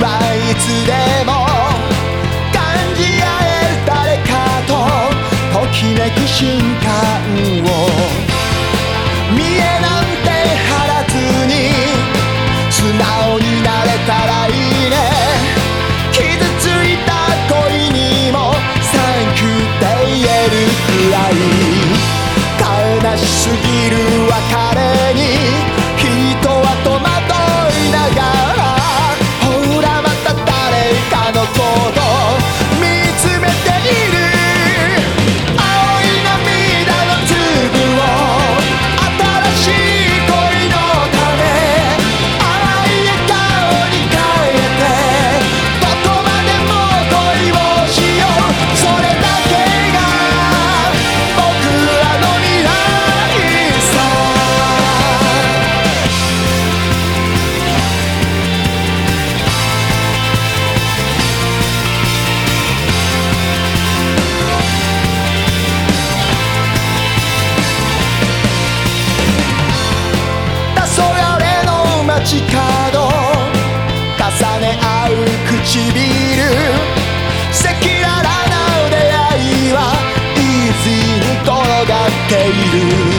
はいつでも街角重ね合う唇。赤裸々な出会いはイージーに転がっている？